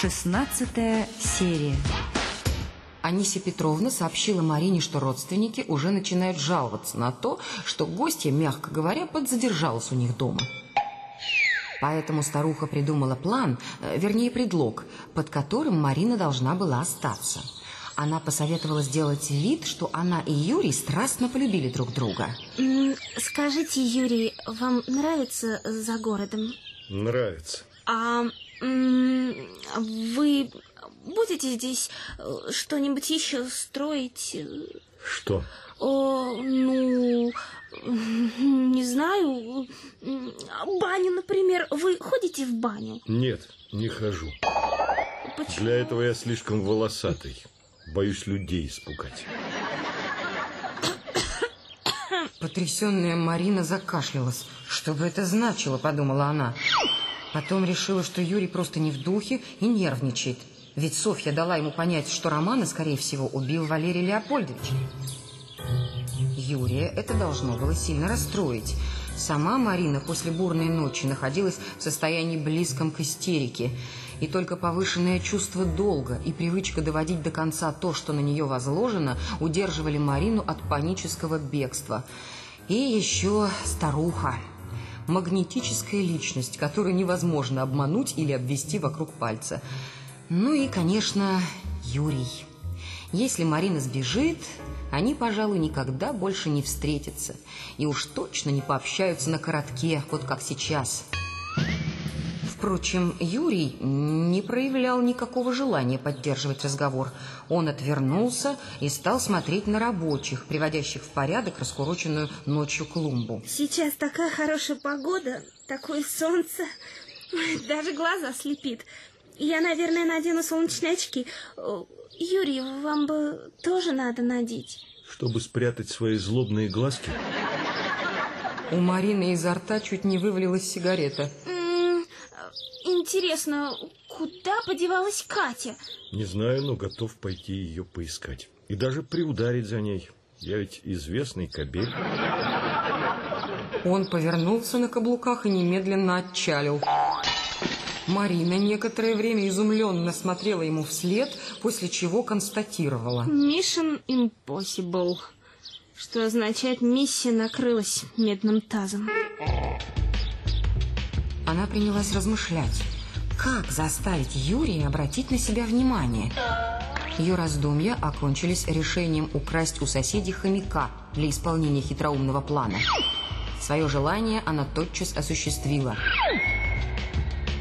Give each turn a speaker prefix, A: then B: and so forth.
A: Шестнадцатая серия.
B: Анисия Петровна сообщила Марине, что родственники уже начинают жаловаться на то, что гостья, мягко говоря, подзадержалась у них дома. Поэтому старуха придумала план, э, вернее предлог, под которым Марина должна была остаться. Она посоветовала сделать вид, что она и Юрий страстно полюбили друг друга.
C: Скажите, Юрий, вам нравится за городом?
D: Нравится.
C: А м, вы будете здесь э, что-нибудь еще строить?
D: Что?
C: О, ну, м, не знаю, баню, например. Вы ходите в баню?
D: Нет, не хожу.
C: Почему?
D: Для этого я слишком волосатый. Боюсь людей испугать.
B: Потрясенная Марина закашлялась. Что бы это значило, подумала она. Потом решила, что Юрий просто не в духе и нервничает. Ведь Софья дала ему понять, что Романа, скорее всего, убил Валерий Леопольдович. Юрия это должно было сильно расстроить. Сама Марина после бурной ночи находилась в состоянии близком к истерике. И только повышенное чувство долга и привычка доводить до конца то, что на нее возложено, удерживали Марину от панического бегства. И еще старуха. Магнетическая личность, которую невозможно обмануть или обвести вокруг пальца. Ну и, конечно, Юрий. Если Марина сбежит, они, пожалуй, никогда больше не встретятся. И уж точно не пообщаются на коротке, вот как сейчас. Впрочем, Юрий не проявлял никакого желания поддерживать разговор. Он отвернулся и стал смотреть на рабочих, приводящих в порядок раскуроченную ночью клумбу.
C: Сейчас такая хорошая погода, такое солнце, даже глаза слепит. Я, наверное, надену солнечные очки. Юрий, вам бы тоже надо надеть.
D: Чтобы спрятать свои злобные глазки,
B: У Марины изо рта чуть не вывалилась сигарета.
C: Интересно, куда подевалась Катя?
D: не знаю, но готов пойти ее поискать. И даже приударить за ней. Я ведь известный кобель.
B: Он повернулся на каблуках и немедленно отчалил. Марина некоторое время изумленно смотрела ему вслед, после чего констатировала.
C: Mission Impossible. Что означает, миссия накрылась медным тазом.
B: Она принялась размышлять, как заставить Юрия обратить на себя внимание. Ее раздумья окончились решением украсть у соседей хомяка для исполнения хитроумного плана. Свое желание она тотчас осуществила.